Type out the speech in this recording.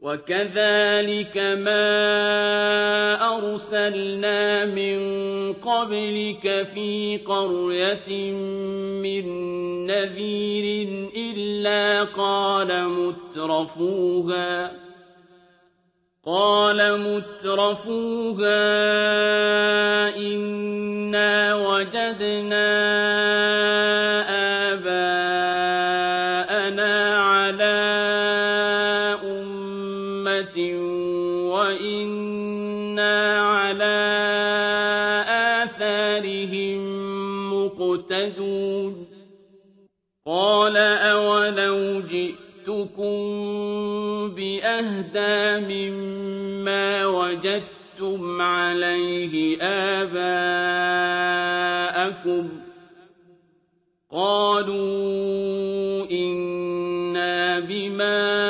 وكذلك ما أرسلنا من قبلك في قرية من نذير إلا قال مترفوها قال مترفوها إنا وجدنا مهتدون قال أولو جئتكم بأهدى مما وجدتم عليه آباءكم. قالوا إنا بما